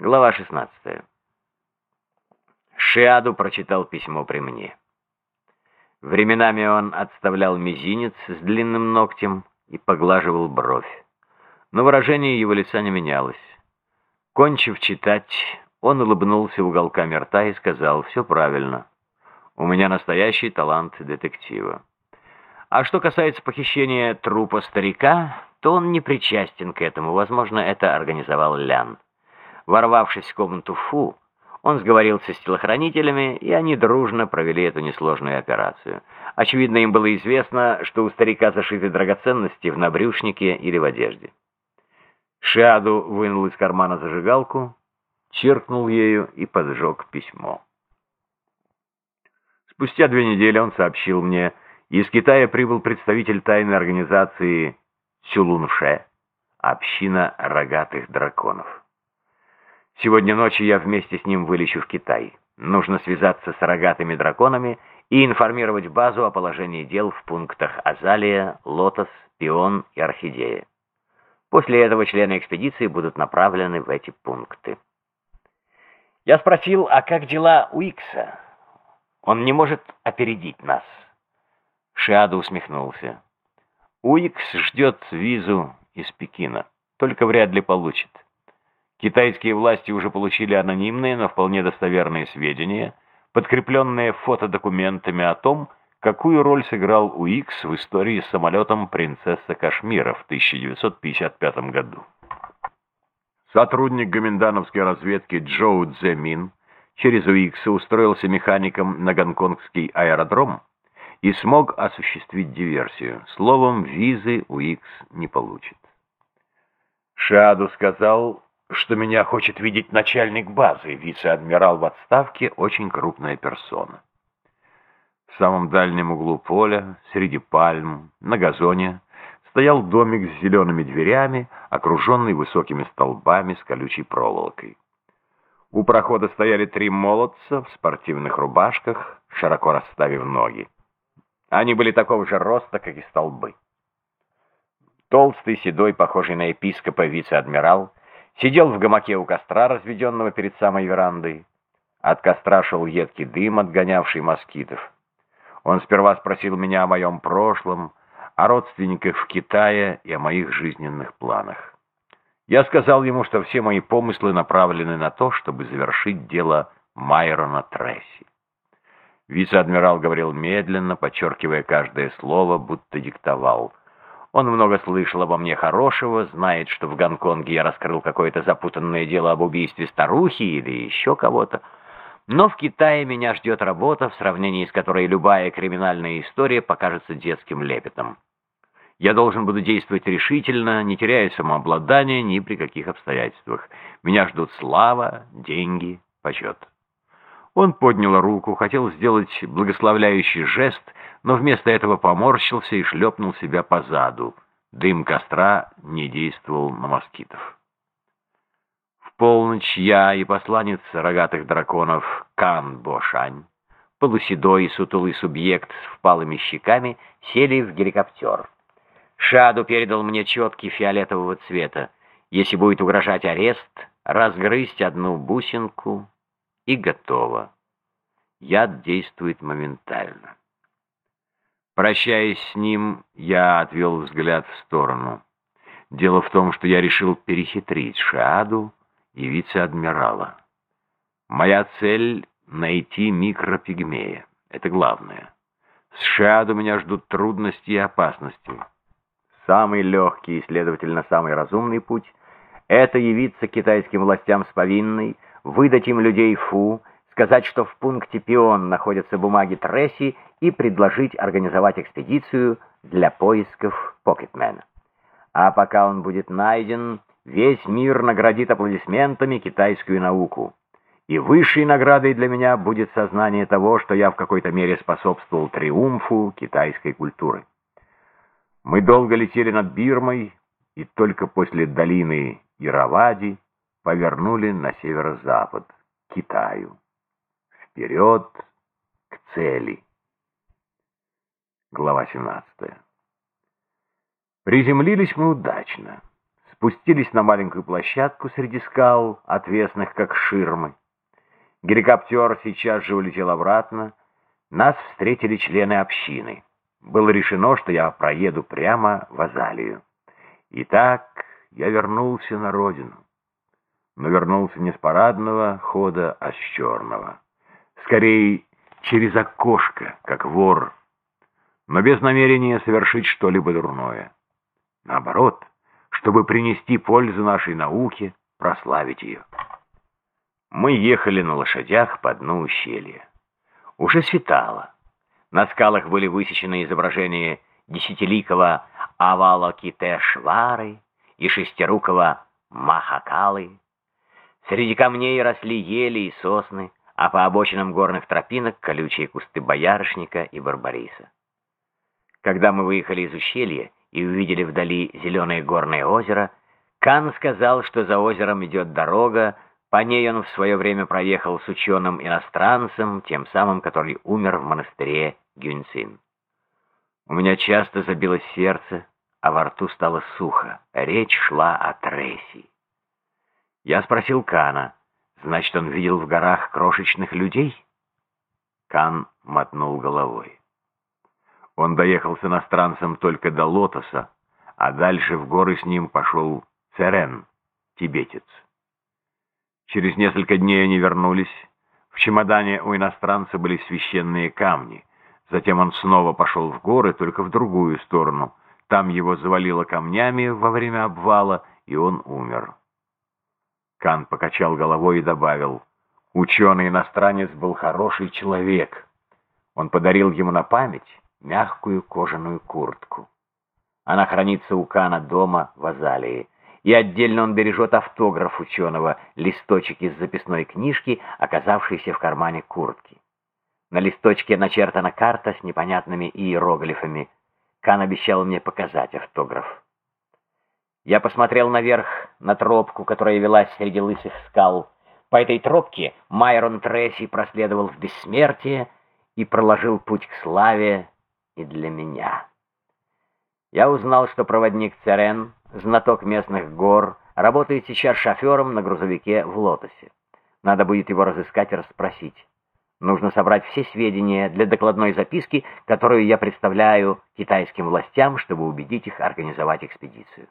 Глава 16. Шиаду прочитал письмо при мне. Временами он отставлял мизинец с длинным ногтем и поглаживал бровь. Но выражение его лица не менялось. Кончив читать, он улыбнулся уголками рта и сказал, «Все правильно. У меня настоящий талант детектива». А что касается похищения трупа старика, то он не причастен к этому. Возможно, это организовал Лян. Ворвавшись в комнату Фу, он сговорился с телохранителями, и они дружно провели эту несложную операцию. Очевидно, им было известно, что у старика зашиты драгоценности в набрюшнике или в одежде. Шиаду вынул из кармана зажигалку, чиркнул ею и поджег письмо. Спустя две недели он сообщил мне, из Китая прибыл представитель тайной организации Сюлунше, община рогатых драконов. Сегодня ночью я вместе с ним вылечу в Китай. Нужно связаться с рогатыми драконами и информировать базу о положении дел в пунктах Азалия, Лотос, Пион и Орхидея. После этого члены экспедиции будут направлены в эти пункты. Я спросил, а как дела у Икса? Он не может опередить нас. Шиада усмехнулся. Уикс ждет визу из Пекина, только вряд ли получит. Китайские власти уже получили анонимные, но вполне достоверные сведения, подкрепленные фотодокументами о том, какую роль сыграл УИКС в истории с самолетом «Принцесса Кашмира» в 1955 году. Сотрудник гоминдановской разведки Джоу Цзэмин через УИКС устроился механиком на гонконгский аэродром и смог осуществить диверсию. Словом, визы УИКС не получит. Шаду сказал, что меня хочет видеть начальник базы, вице-адмирал в отставке, очень крупная персона. В самом дальнем углу поля, среди пальм, на газоне, стоял домик с зелеными дверями, окруженный высокими столбами с колючей проволокой. У прохода стояли три молодца в спортивных рубашках, широко расставив ноги. Они были такого же роста, как и столбы. Толстый, седой, похожий на епископа вице-адмирал, Сидел в гамаке у костра, разведенного перед самой верандой. От костра шел едкий дым, отгонявший москитов. Он сперва спросил меня о моем прошлом, о родственниках в Китае и о моих жизненных планах. Я сказал ему, что все мои помыслы направлены на то, чтобы завершить дело Майрона Тресси. Вице-адмирал говорил медленно, подчеркивая каждое слово, будто диктовал. Он много слышал обо мне хорошего, знает, что в Гонконге я раскрыл какое-то запутанное дело об убийстве старухи или еще кого-то. Но в Китае меня ждет работа, в сравнении с которой любая криминальная история покажется детским лепетом. Я должен буду действовать решительно, не теряя самообладания ни при каких обстоятельствах. Меня ждут слава, деньги, почет. Он поднял руку, хотел сделать благословляющий жест, но вместо этого поморщился и шлепнул себя по заду. Дым костра не действовал на москитов. В полночь я и посланец рогатых драконов Кан Бошань, полуседой и сутулый субъект с впалыми щеками, сели в геликоптер. Шаду передал мне четкий фиолетового цвета. Если будет угрожать арест, разгрызть одну бусинку и готово. Яд действует моментально. Прощаясь с ним, я отвел взгляд в сторону. Дело в том, что я решил перехитрить Шааду и вице-адмирала. Моя цель — найти микропигмея. Это главное. С Шааду меня ждут трудности и опасности. Самый легкий и, следовательно, самый разумный путь — это явиться китайским властям с повинной, выдать им людей Фу, сказать, что в пункте Пион находятся бумаги Тресси и предложить организовать экспедицию для поисков Покетмена. А пока он будет найден, весь мир наградит аплодисментами китайскую науку. И высшей наградой для меня будет сознание того, что я в какой-то мере способствовал триумфу китайской культуры. Мы долго летели над Бирмой, и только после долины Иравади повернули на северо-запад, к Китаю вперед к цели. Глава 17. Приземлились мы удачно. спустились на маленькую площадку среди скал, отвесных как ширмы. Геликоптер сейчас же улетел обратно. Нас встретили члены общины. Было решено, что я проеду прямо в Азалию. Итак, я вернулся на родину. Но вернулся не с парадного хода, а с черного. Скорее, через окошко, как вор, но без намерения совершить что-либо дурное. Наоборот, чтобы принести пользу нашей науке, прославить ее. Мы ехали на лошадях по дну ущелья. Уже светало. На скалах были высечены изображения десятиликого Авалокитешвары и шестирукого Махакалы. Среди камней росли ели и сосны, а по обочинам горных тропинок колючие кусты боярышника и барбариса. Когда мы выехали из ущелья и увидели вдали зеленое горное озеро, Кан сказал, что за озером идет дорога, по ней он в свое время проехал с ученым-иностранцем, тем самым, который умер в монастыре Гюнцин. У меня часто забилось сердце, а во рту стало сухо. Речь шла о Тресси. Я спросил Кана, значит, он видел в горах крошечных людей? Кан мотнул головой. Он доехал с иностранцем только до Лотоса, а дальше в горы с ним пошел Церен, тибетец. Через несколько дней они вернулись. В чемодане у иностранца были священные камни. Затем он снова пошел в горы, только в другую сторону. Там его завалило камнями во время обвала, и он умер. Кан покачал головой и добавил, «Ученый-иностранец был хороший человек. Он подарил ему на память мягкую кожаную куртку. Она хранится у Кана дома в Азалии, и отдельно он бережет автограф ученого, листочек из записной книжки, оказавшийся в кармане куртки. На листочке начертана карта с непонятными иероглифами. Кан обещал мне показать автограф. Я посмотрел наверх, на тропку, которая велась среди лысых скал. По этой тропке Майрон Тресси проследовал в бессмертие и проложил путь к славе и для меня. Я узнал, что проводник Церен, знаток местных гор, работает сейчас шофером на грузовике в Лотосе. Надо будет его разыскать и расспросить. Нужно собрать все сведения для докладной записки, которую я представляю китайским властям, чтобы убедить их организовать экспедицию.